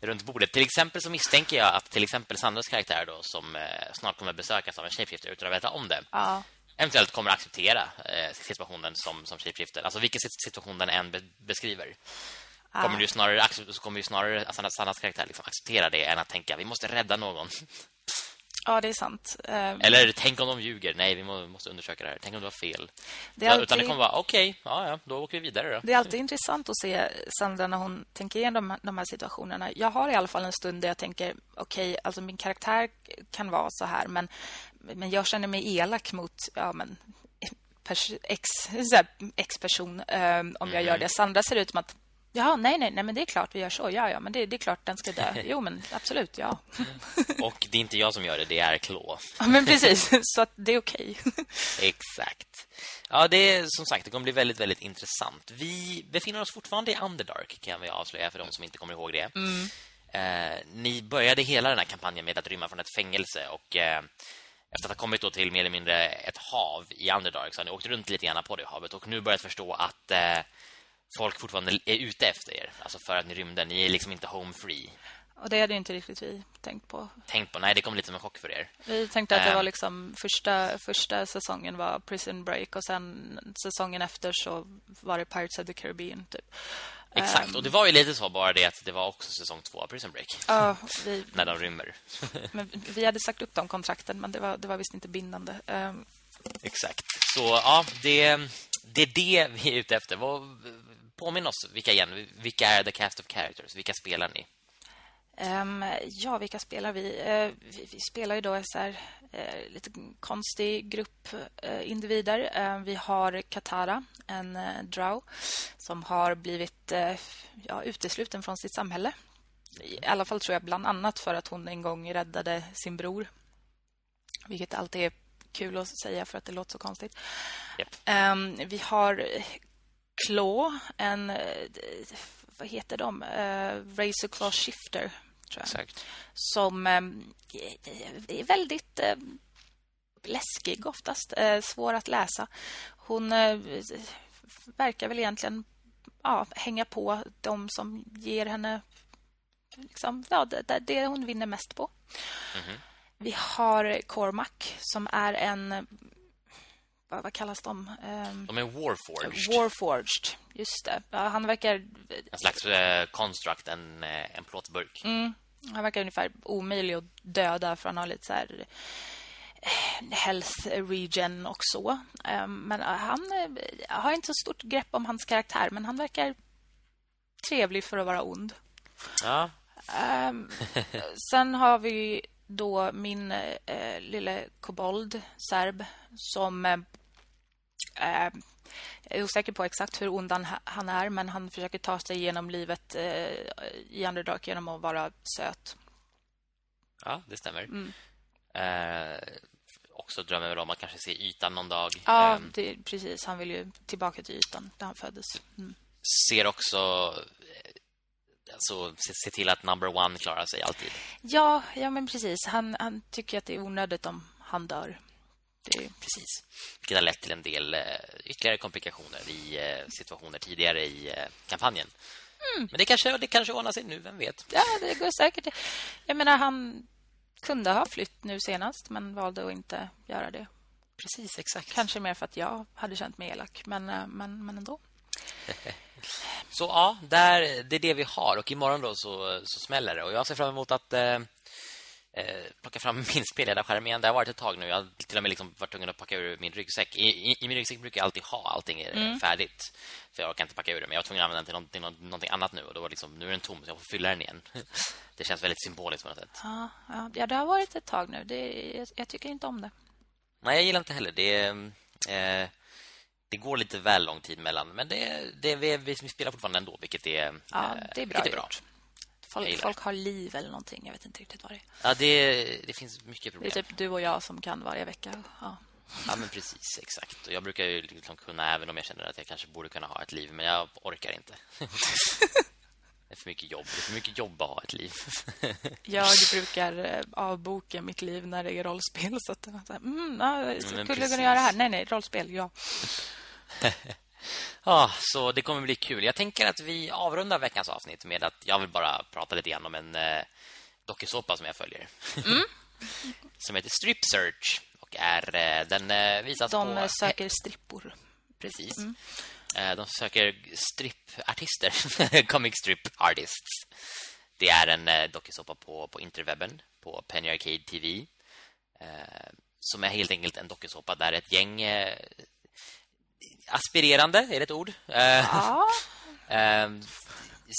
runt bordet. Till exempel så misstänker jag att till exempel Sandras karaktär då som eh, snart kommer besökas av en shapeshifter utan att veta om det. Ja. Eventuellt kommer acceptera eh, situationen som som shapeshifter. Alltså vilken situation den än be beskriver. Ja. Kommer ju snarare så kommer ju snarare Sandras karaktär liksom acceptera det än att tänka vi måste rädda någon. Ja, det är sant. Um, Eller tänk om de ljuger. Nej, vi måste undersöka det här. Tänk om det var fel. Det alltid... Utan det kommer vara, okej, okay, ja, ja, då åker vi vidare då. Det är alltid intressant att se Sandra när hon tänker igenom de, de här situationerna. Jag har i alla fall en stund där jag tänker, okej, okay, alltså min karaktär kan vara så här, men, men jag känner mig elak mot, ja men ex-person um, om jag mm. gör det. Sandra ser ut som att Ja, nej, nej, nej, men det är klart vi gör så. Ja, ja, men det, det är klart den ska dö. Jo, men absolut, ja. Och det är inte jag som gör det, det är Klå. Ja, men precis, så att det är okej. Okay. Exakt. Ja, det är som sagt, det kommer bli väldigt, väldigt intressant. Vi befinner oss fortfarande i Underdark, kan vi avslöja för de som inte kommer ihåg det. Mm. Eh, ni började hela den här kampanjen med att rymma från ett fängelse och... Eh, efter att ha kommit till mer eller mindre ett hav i Underdark så har ni åkt runt lite grann på det havet och nu börjat förstå att eh, folk fortfarande är ute efter er. Alltså för att ni rymde. Ni är liksom inte home free. Och det hade inte riktigt vi tänkt på. Tänkt på, nej det kom lite som en chock för er. Vi tänkte att det var ehm. liksom första, första säsongen var Prison Break och sen säsongen efter så var det Pirates of the Caribbean typ. Exakt, och det var ju lite så bara det att det var också säsong två av Prison Break. Ja, vi, när de rymmer. men vi hade sagt upp de kontrakten men det var, det var visst inte bindande. Um, Exakt. Så ja, det, det är det vi är ute efter. Vad, påminn oss vilka igen, vilka är the cast of characters? Vilka spelar ni? Um, ja, vilka spelar vi? Uh, vi, vi, spelar ju då så här, uh, lite konstig grupp uh, individer. vi har Katara, en drow som har blivit ja, utesluten från sitt samhälle. I alla fall tror jag bland annat för att hon en gång räddade sin bror. Vilket alltid är kul att säga för att det låter så konstigt. Yep. Um, vi har Claw, en vad heter de? Uh, Razor Claw Shifter tror jag. Exakt. Som um, är väldigt uh, läskig oftast, uh, svår att läsa. Hon uh, verkar väl egentligen ja, hänga på de som ger henne liksom, ja, det, det hon vinner mest på. Mm -hmm. Vi har Cormac som är en vad, vad kallas de? Um, de är Warforged. Warforged, just det. Ja, han verkar... En slags uh, construct, en, uh, en plåtburk. Mm. Han verkar ungefär omöjlig att döda för han har lite så här health regen och så. Men han har inte så stort grepp om hans karaktär, men han verkar trevlig för att vara ond. Ja. Um, sen har vi då min eh, lille kobold, serb, som eh, är osäker på exakt hur ond han är, men han försöker ta sig igenom livet eh, i Underdark genom att vara söt. Ja, det stämmer. Mm. Eh, också drömmer väl om att kanske se ytan någon dag. Ja, ehm. det, precis. Han vill ju tillbaka till ytan där han föddes. Mm. Ser också alltså, se, se, till att number one klarar sig alltid. Ja, ja men precis. Han, han tycker att det är onödigt om han dör. Det är... Precis. Vilket har lett till en del eh, ytterligare komplikationer i eh, situationer tidigare i eh, kampanjen. Mm. Men det kanske, det kanske ordnar sig nu, vem vet? Ja, det går säkert. Jag menar, han kunde ha flytt nu senast, men valde att inte göra det. Precis, exakt. Kanske mer för att jag hade känt mig elak, men, eh, men, men ändå. Så ja, där, det är det vi har. Och imorgon då så, så smäller det. Och jag ser fram emot att eh, eh, plocka fram min spelledarskärm igen. Det har varit ett tag nu. Jag har till och med liksom varit tvungen att packa ur min ryggsäck. I, i, i min ryggsäck brukar jag alltid ha allting mm. färdigt. För jag kan inte packa ur det. Men jag var tvungen att använda den till någonting, någonting annat nu. Och då var liksom, nu är den tom så jag får fylla den igen. det känns väldigt symboliskt på något sätt. Ja, ja, det har varit ett tag nu. Det, jag, jag, tycker inte om det. Nej, jag gillar inte heller. Det eh, det går lite väl lång tid mellan Men det, det vi, vi spelar fortfarande ändå Vilket är, ja, det är bra, det är bra. Folk, folk, har liv eller någonting Jag vet inte riktigt vad det är. Ja, det, det finns mycket problem. Det är typ du och jag som kan varje vecka Ja, ja men precis, exakt. Och Jag brukar ju liksom kunna Även om jag känner att jag kanske borde kunna ha ett liv Men jag orkar inte Det är för mycket jobb. Det är för mycket jobb att ha ett liv. jag brukar eh, avboka mitt liv när det är rollspel. Så att, mm, ja, skulle jag kunna göra det här? Nej, nej, rollspel, ja. ja, så det kommer bli kul. Jag tänker att vi avrundar veckans avsnitt med att jag vill bara prata lite grann om en eh, dokusåpa som jag följer. Mm. som heter Strip Search och är eh, den eh, visas De på... söker strippor. Precis. Mm. Eh, de söker stripartister, comic strip artists. Det är en eh, dokusåpa på på interwebben på Penny Arcade TV. Eh, som är helt enkelt en dokusåpa där ett gäng aspirerande, är det ett ord? Ja.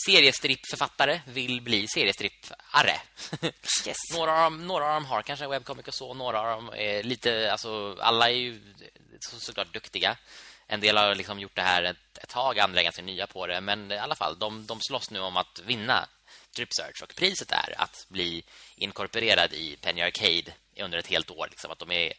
seriestrippförfattare vill bli seriestrippare. Yes. några, av dem, några av dem har kanske webcomic och så, några av dem är lite alltså alla är ju så, såklart duktiga. En del har liksom gjort det här ett, ett tag, andra är ganska nya på det. Men i alla fall, de, de slåss nu om att vinna Trip Search. Och priset är att bli inkorporerad i Penny Arcade under ett helt år. Liksom, att de är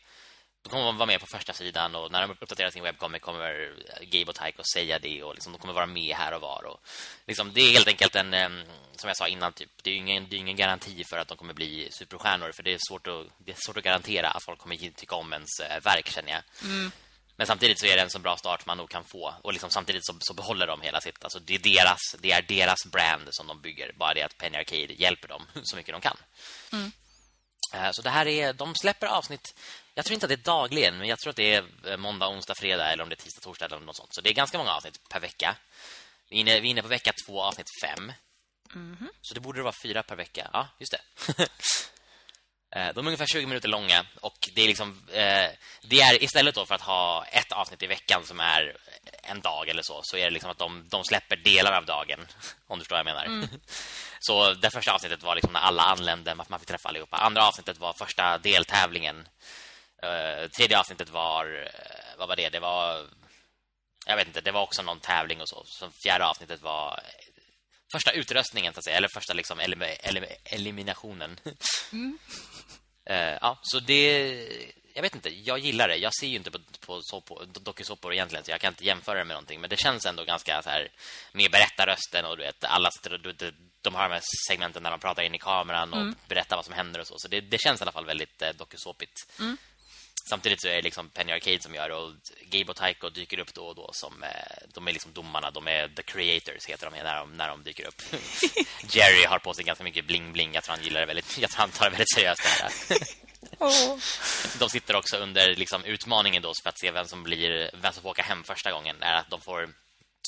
de kommer vara med på första sidan och när de uppdaterar sin webbcomic kommer Gabe och Tycho säga det och liksom, de kommer vara med här och var och liksom, det är helt enkelt en som jag sa innan typ det är ingen det är ingen garanti för att de kommer bli superstjärnor för det är svårt att det är svårt att garantera att folk kommer tycka om ens eh, verk känner jag. Mm. Men samtidigt så är det en så bra start man nog kan få och liksom samtidigt så, så behåller de hela sitt alltså det är deras det är deras brand som de bygger bara det att Penny Arcade hjälper dem så mycket de kan. Mm. Uh, så det här är de släpper avsnitt. Jag tror inte att det är dagligen men jag tror att det är eh, måndag, onsdag, fredag eller om det är tisdag, torsdag eller något sånt. Så det är ganska många avsnitt per vecka. Vi är inne, vi är inne på vecka två avsnitt fem. Mm -hmm. Så det borde vara fyra per vecka. Ja, just det. Eh, de är ungefär 20 minuter långa och det är liksom eh, det är istället för att ha ett avsnitt i veckan som är en dag eller så så är det liksom att de, de släpper delar av dagen om du förstår vad jag menar. Mm. så det första avsnittet var liksom när alla anlände man fick träffa allihopa. Andra avsnittet var första deltävlingen. Uh, tredje avsnittet var vad var det? Det var jag vet inte, det var också någon tävling och så. Så fjärde avsnittet var första utröstningen så att säga eller första liksom elim elim eliminationen. Mm. uh, ja, så det jag vet inte, jag gillar det. Jag ser ju inte på på egentligen så jag kan inte jämföra det med någonting, men det känns ändå ganska så här med berättarrösten och du vet alla du, du, de har de här segmenten när de pratar in i kameran och mm. berättar vad som händer och så. Så det, det känns i alla fall väldigt eh, dokusåpigt. Mm. Samtidigt så är det liksom Penny Arcade som gör och Gabe och Tycho dyker upp då och då som eh, de är liksom domarna, de är the creators heter de när de när de dyker upp. Jerry har på sig ganska mycket bling bling, jag tror han gillar det väldigt jag tror han tar det väldigt seriöst det här. oh. De sitter också under liksom utmaningen då för att se vem som blir vem som får åka hem första gången är att de får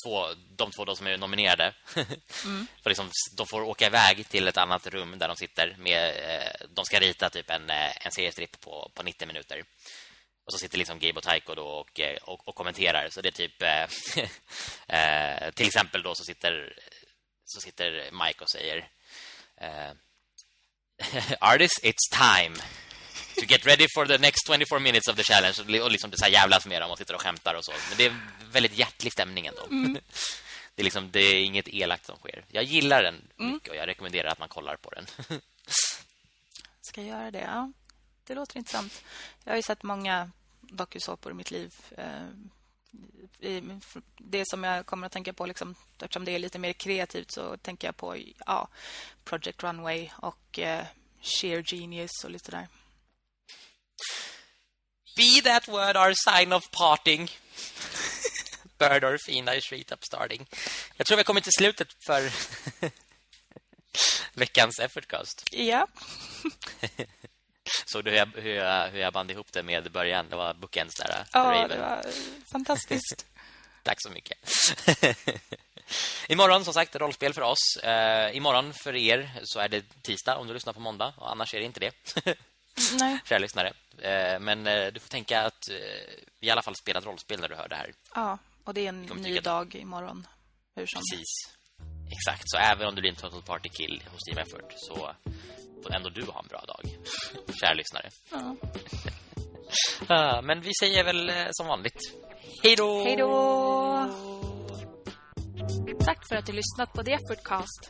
två, de två då som är nominerade. Mm. för liksom, de får åka iväg till ett annat rum där de sitter. med eh, De ska rita typ en, eh, en seriestripp på, på 90 minuter. Och så sitter liksom Gabe och Taiko då och, eh, och, och kommenterar. Så det är typ... Eh, till exempel då så sitter, så sitter Mike och säger... Eh, Artist, it's time to get ready for the next 24 minutes of the challenge och liksom så här jävlas med dem och sitter och skämtar och så. Men det är väldigt hjärtlig stämning ändå. Mm. Det är liksom det är inget elakt som sker. Jag gillar den mm. mycket och jag rekommenderar att man kollar på den. Ska jag göra det? Ja. Det låter intressant. Jag har ju sett många dokusåpor i mitt liv. Eh, det som jag kommer att tänka på liksom, eftersom det är lite mer kreativt så tänker jag på ja, Project Runway och eh, Sheer Genius och lite där. Be that word our sign of parting. Bird or fiend I up starting. Jag tror vi har kommit till slutet för veckans effortcast. Ja. Såg du hur jag, hur, jag, hur jag band ihop det med början? Det var bookends där. Ja, det var fantastiskt. Tack så mycket. Imorgon som sagt rollspel för oss. Uh, imorgon för er så är det tisdag om du lyssnar på måndag och annars är det inte det. Nej. Kära lyssnare. Uh, men uh, du får tänka att vi i alla fall spelar rollspel när du hör det här. Ja, och det är en ny dag imorgon. Hur som. Precis. Exakt, så även om du blir en total party kill hos Team Effort så får ändå du ha en bra dag. Kära lyssnare. Ja. men vi säger väl som vanligt. Hej då! Hej då! Tack för att du lyssnat på The Effortcast.